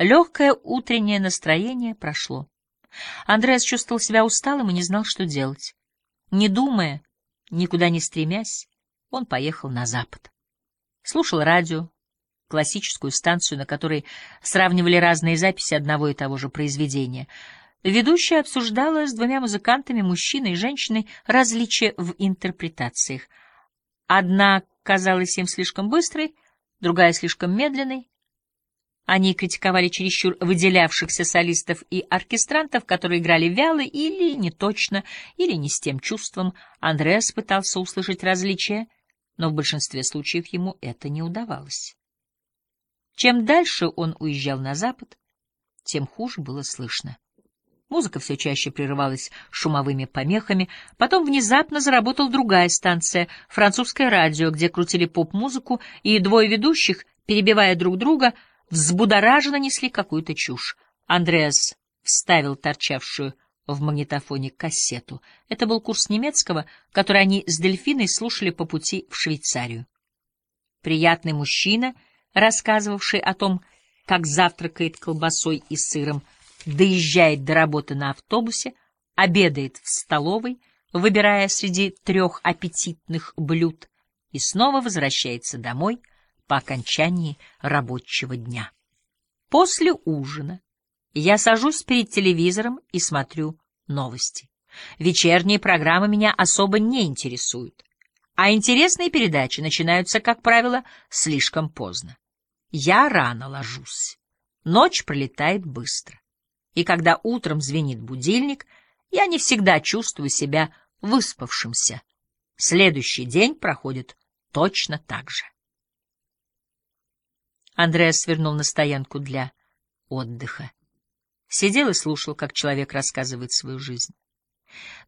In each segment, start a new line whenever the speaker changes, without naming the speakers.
Легкое утреннее настроение прошло. Андреас чувствовал себя усталым и не знал, что делать. Не думая, никуда не стремясь, он поехал на запад. Слушал радио, классическую станцию, на которой сравнивали разные записи одного и того же произведения. Ведущая обсуждала с двумя музыкантами, мужчиной и женщиной, различия в интерпретациях. Одна казалась им слишком быстрой, другая — слишком медленной, они критиковали чересчур выделявшихся солистов и оркестрантов, которые играли вяло или не точно, или не с тем чувством. Андреас пытался услышать различия, но в большинстве случаев ему это не удавалось. Чем дальше он уезжал на запад, тем хуже было слышно. Музыка все чаще прерывалась шумовыми помехами, потом внезапно заработала другая станция, французское радио, где крутили поп-музыку, и двое ведущих, перебивая друг друга, — взбудораженно несли какую-то чушь. Андреас вставил торчавшую в магнитофоне кассету. Это был курс немецкого, который они с Дельфиной слушали по пути в Швейцарию. Приятный мужчина, рассказывавший о том, как завтракает колбасой и сыром, доезжает до работы на автобусе, обедает в столовой, выбирая среди трех аппетитных блюд, и снова возвращается домой — по окончании рабочего дня. После ужина я сажусь перед телевизором и смотрю новости. Вечерние программы меня особо не интересуют, а интересные передачи начинаются, как правило, слишком поздно. Я рано ложусь. Ночь пролетает быстро. И когда утром звенит будильник, я не всегда чувствую себя выспавшимся. Следующий день проходит точно так же. Андреас свернул на стоянку для отдыха. Сидел и слушал, как человек рассказывает свою жизнь.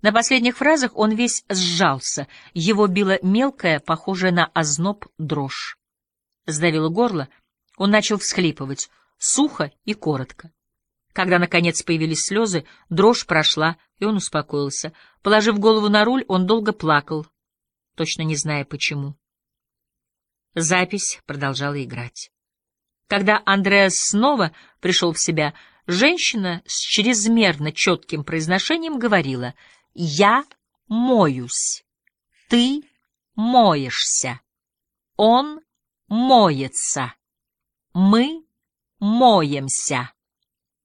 На последних фразах он весь сжался, его била мелкая, похожая на озноб, дрожь. Сдавило горло, он начал всхлипывать, сухо и коротко. Когда, наконец, появились слезы, дрожь прошла, и он успокоился. Положив голову на руль, он долго плакал, точно не зная почему. Запись продолжала играть. Когда Андреас снова пришел в себя, женщина с чрезмерно четким произношением говорила «Я моюсь, ты моешься, он моется, мы моемся,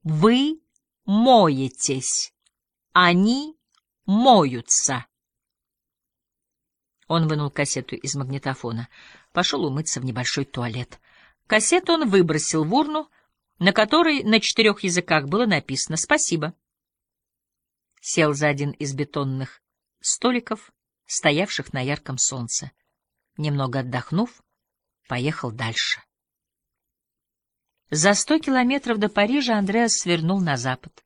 вы моетесь, они моются». Он вынул кассету из магнитофона, пошел умыться в небольшой туалет. Кассету он выбросил в урну, на которой на четырех языках было написано «Спасибо». Сел за один из бетонных столиков, стоявших на ярком солнце. Немного отдохнув, поехал дальше. За сто километров до Парижа Андреас свернул на запад.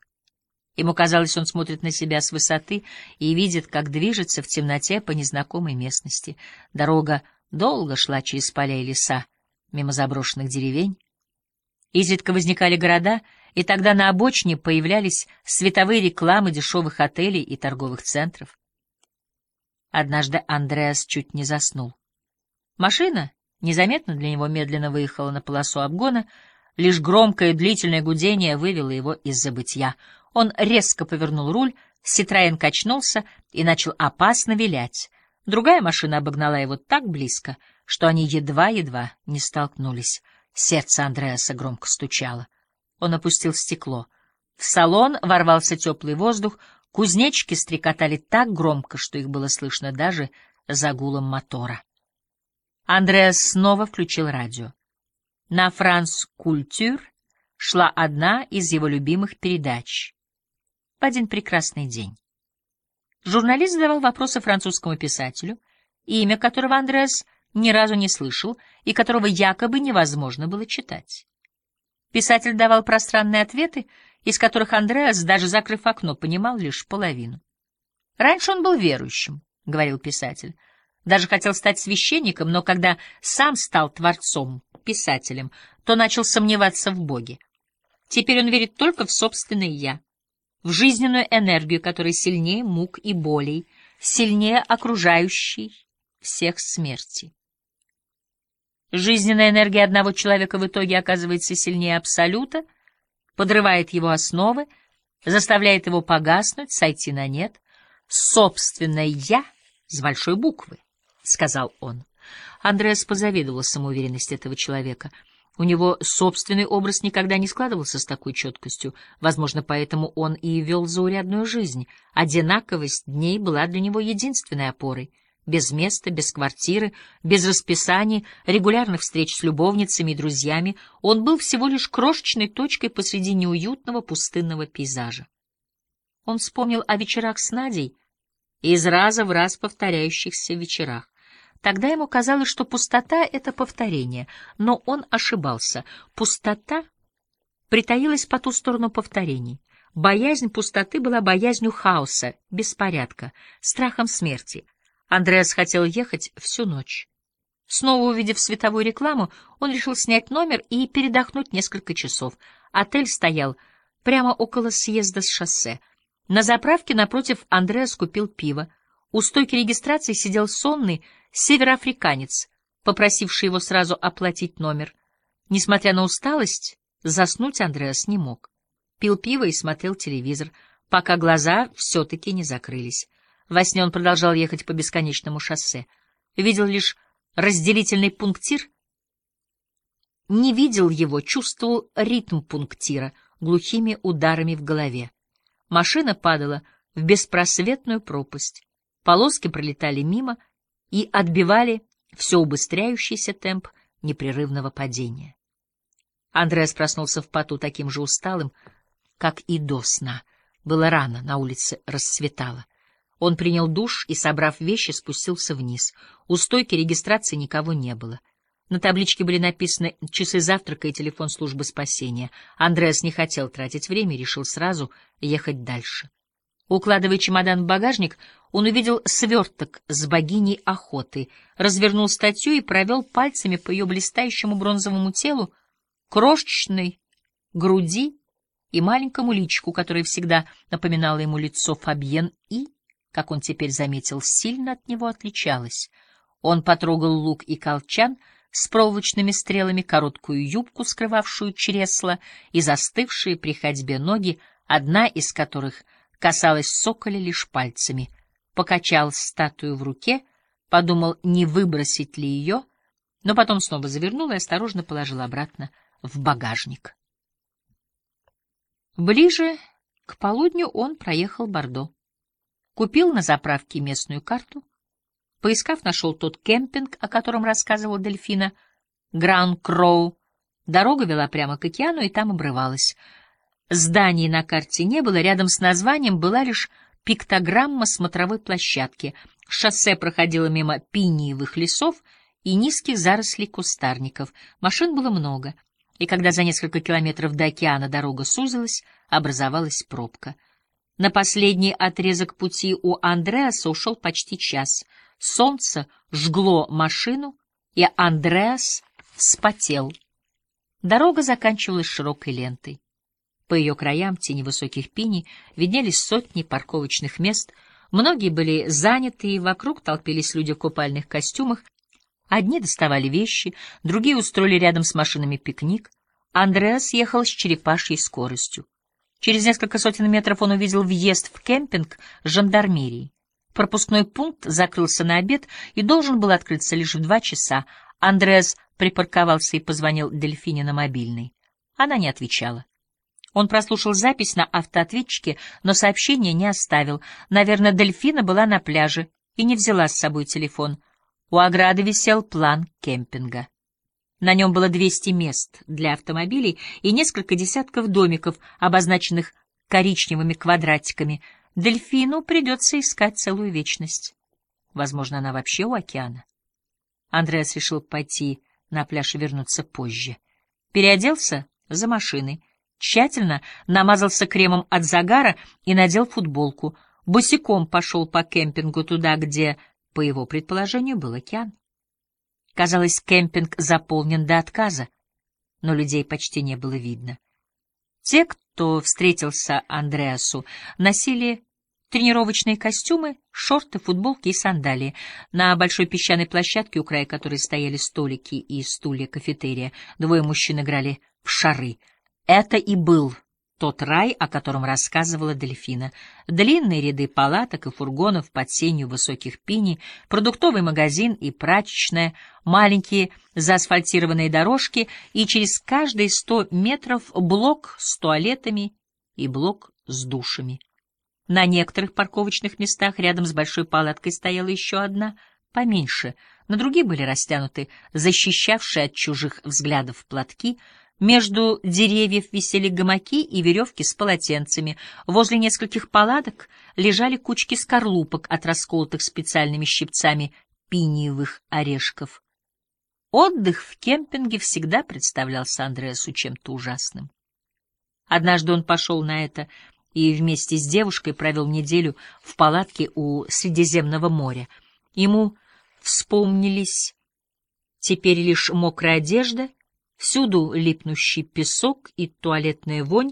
Ему казалось, он смотрит на себя с высоты и видит, как движется в темноте по незнакомой местности. Дорога долго шла через поля и леса, мимо заброшенных деревень. Изредка возникали города, и тогда на обочине появлялись световые рекламы дешевых отелей и торговых центров. Однажды Андреас чуть не заснул. Машина незаметно для него медленно выехала на полосу обгона, лишь громкое длительное гудение вывело его из забытья. Он резко повернул руль, Ситроен качнулся и начал опасно вилять. Другая машина обогнала его так близко, что они едва-едва не столкнулись. Сердце Андреаса громко стучало. Он опустил стекло. В салон ворвался теплый воздух, кузнечики стрекотали так громко, что их было слышно даже за гулом мотора. Андреас снова включил радио. На «Франс Культюр» шла одна из его любимых передач. В один прекрасный день. Журналист задавал вопросы французскому писателю, имя которого Андреас ни разу не слышал и которого якобы невозможно было читать. Писатель давал пространные ответы, из которых Андреас, даже закрыв окно, понимал лишь половину. «Раньше он был верующим», — говорил писатель, даже хотел стать священником, но когда сам стал творцом, писателем, то начал сомневаться в Боге. Теперь он верит только в собственное «я», в жизненную энергию, которая сильнее мук и болей, сильнее окружающей всех смерти. Жизненная энергия одного человека в итоге оказывается сильнее абсолюта, подрывает его основы, заставляет его погаснуть, сойти на нет. «Собственное «я» с большой буквы», — сказал он. Андреас позавидовал самоуверенности этого человека. У него собственный образ никогда не складывался с такой четкостью. Возможно, поэтому он и вел заурядную жизнь. Одинаковость дней была для него единственной опорой без места, без квартиры, без расписаний, регулярных встреч с любовницами и друзьями, он был всего лишь крошечной точкой посреди неуютного пустынного пейзажа. Он вспомнил о вечерах с Надей, из раза в раз повторяющихся вечерах. Тогда ему казалось, что пустота — это повторение, но он ошибался. Пустота притаилась по ту сторону повторений. Боязнь пустоты была боязнью хаоса, беспорядка, страхом смерти — Андреас хотел ехать всю ночь. Снова увидев световую рекламу, он решил снять номер и передохнуть несколько часов. Отель стоял прямо около съезда с шоссе. На заправке напротив Андреас купил пиво. У стойки регистрации сидел сонный североафриканец, попросивший его сразу оплатить номер. Несмотря на усталость, заснуть Андреас не мог. Пил пиво и смотрел телевизор, пока глаза все-таки не закрылись. Во сне он продолжал ехать по бесконечному шоссе. Видел лишь разделительный пунктир. Не видел его, чувствовал ритм пунктира глухими ударами в голове. Машина падала в беспросветную пропасть. Полоски пролетали мимо и отбивали все убыстряющийся темп непрерывного падения. Андреас проснулся в поту таким же усталым, как и до сна. Было рано, на улице расцветало. Он принял душ и, собрав вещи, спустился вниз. У стойки регистрации никого не было. На табличке были написаны часы завтрака и телефон службы спасения. Андреас не хотел тратить время и решил сразу ехать дальше. Укладывая чемодан в багажник, он увидел сверток с богиней охоты, развернул статью и провел пальцами по ее блистающему бронзовому телу, крошечной груди и маленькому личику, которое всегда напоминало ему лицо Фабьен и как он теперь заметил, сильно от него отличалась. Он потрогал лук и колчан с проволочными стрелами, короткую юбку, скрывавшую чресла, и застывшие при ходьбе ноги, одна из которых касалась соколя лишь пальцами. Покачал статую в руке, подумал, не выбросить ли ее, но потом снова завернул и осторожно положил обратно в багажник. Ближе к полудню он проехал Бордо. Купил на заправке местную карту. Поискав, нашел тот кемпинг, о котором рассказывала Дельфина, Гран Кроу. Дорога вела прямо к океану и там обрывалась. Зданий на карте не было, рядом с названием была лишь пиктограмма смотровой площадки. Шоссе проходило мимо пиниевых лесов и низких зарослей кустарников. Машин было много, и когда за несколько километров до океана дорога сузилась, образовалась пробка — на последний отрезок пути у Андреаса ушел почти час. Солнце жгло машину, и Андреас вспотел. Дорога заканчивалась широкой лентой. По ее краям, тени высоких пиней, виднелись сотни парковочных мест. Многие были заняты, и вокруг толпились люди в купальных костюмах. Одни доставали вещи, другие устроили рядом с машинами пикник. Андреас ехал с черепашьей скоростью. Через несколько сотен метров он увидел въезд в кемпинг жандармерии. Пропускной пункт закрылся на обед и должен был открыться лишь в два часа. Андреас припарковался и позвонил Дельфине на мобильный. Она не отвечала. Он прослушал запись на автоответчике, но сообщения не оставил. Наверное, Дельфина была на пляже и не взяла с собой телефон. У ограды висел план кемпинга. На нем было 200 мест для автомобилей и несколько десятков домиков, обозначенных коричневыми квадратиками. Дельфину придется искать целую вечность. Возможно, она вообще у океана. Андреас решил пойти на пляж и вернуться позже. Переоделся за машиной, тщательно намазался кремом от загара и надел футболку. Босиком пошел по кемпингу туда, где, по его предположению, был океан. Казалось, кемпинг заполнен до отказа, но людей почти не было видно. Те, кто встретился Андреасу, носили тренировочные костюмы, шорты, футболки и сандалии. На большой песчаной площадке, у края которой стояли столики и стулья кафетерия, двое мужчин играли в шары. Это и был тот рай, о котором рассказывала Дельфина. Длинные ряды палаток и фургонов под сенью высоких пиней, продуктовый магазин и прачечная, маленькие заасфальтированные дорожки и через каждые сто метров блок с туалетами и блок с душами. На некоторых парковочных местах рядом с большой палаткой стояла еще одна, поменьше, на другие были растянуты защищавшие от чужих взглядов платки — между деревьев висели гамаки и веревки с полотенцами. Возле нескольких палаток лежали кучки скорлупок от расколотых специальными щипцами пиниевых орешков. Отдых в кемпинге всегда представлялся Андреасу чем-то ужасным. Однажды он пошел на это и вместе с девушкой провел неделю в палатке у Средиземного моря. Ему вспомнились теперь лишь мокрая одежда — Всюду липнущий песок и туалетная вонь,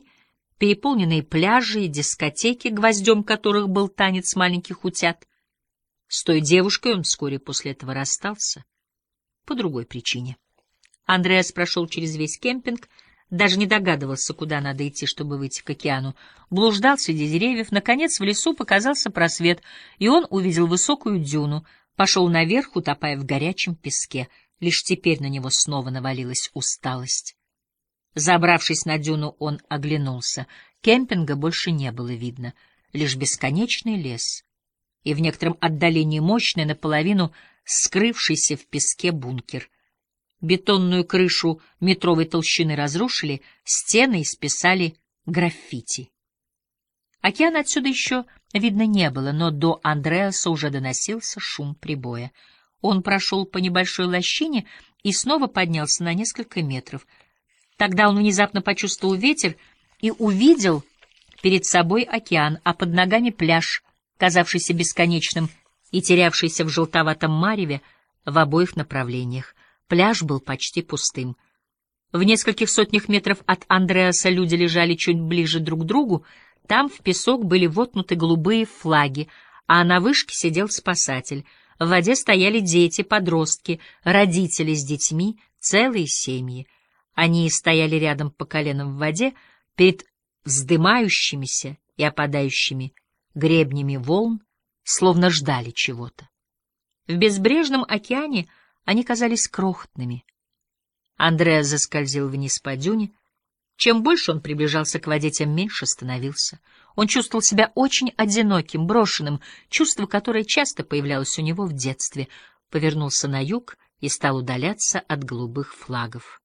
переполненные пляжи и дискотеки, гвоздем которых был танец маленьких утят. С той девушкой он вскоре после этого расстался. По другой причине. Андреас прошел через весь кемпинг, даже не догадывался, куда надо идти, чтобы выйти к океану. Блуждал среди деревьев, наконец в лесу показался просвет, и он увидел высокую дюну, пошел наверх, утопая в горячем песке — Лишь теперь на него снова навалилась усталость. Забравшись на дюну, он оглянулся. Кемпинга больше не было видно, лишь бесконечный лес и в некотором отдалении мощный, наполовину скрывшийся в песке бункер. Бетонную крышу метровой толщины разрушили, стены исписали граффити. Океан отсюда еще видно не было, но до Андреаса уже доносился шум прибоя — он прошел по небольшой лощине и снова поднялся на несколько метров. Тогда он внезапно почувствовал ветер и увидел перед собой океан, а под ногами пляж, казавшийся бесконечным и терявшийся в желтоватом мареве в обоих направлениях. Пляж был почти пустым. В нескольких сотнях метров от Андреаса люди лежали чуть ближе друг к другу, там в песок были вотнуты голубые флаги, а на вышке сидел спасатель — в воде стояли дети, подростки, родители с детьми, целые семьи. Они стояли рядом по коленам в воде, перед вздымающимися и опадающими гребнями волн, словно ждали чего-то. В безбрежном океане они казались крохотными. Андреа заскользил вниз по дюне. Чем больше он приближался к воде, тем меньше становился — он чувствовал себя очень одиноким, брошенным, чувство, которое часто появлялось у него в детстве. Повернулся на юг и стал удаляться от голубых флагов.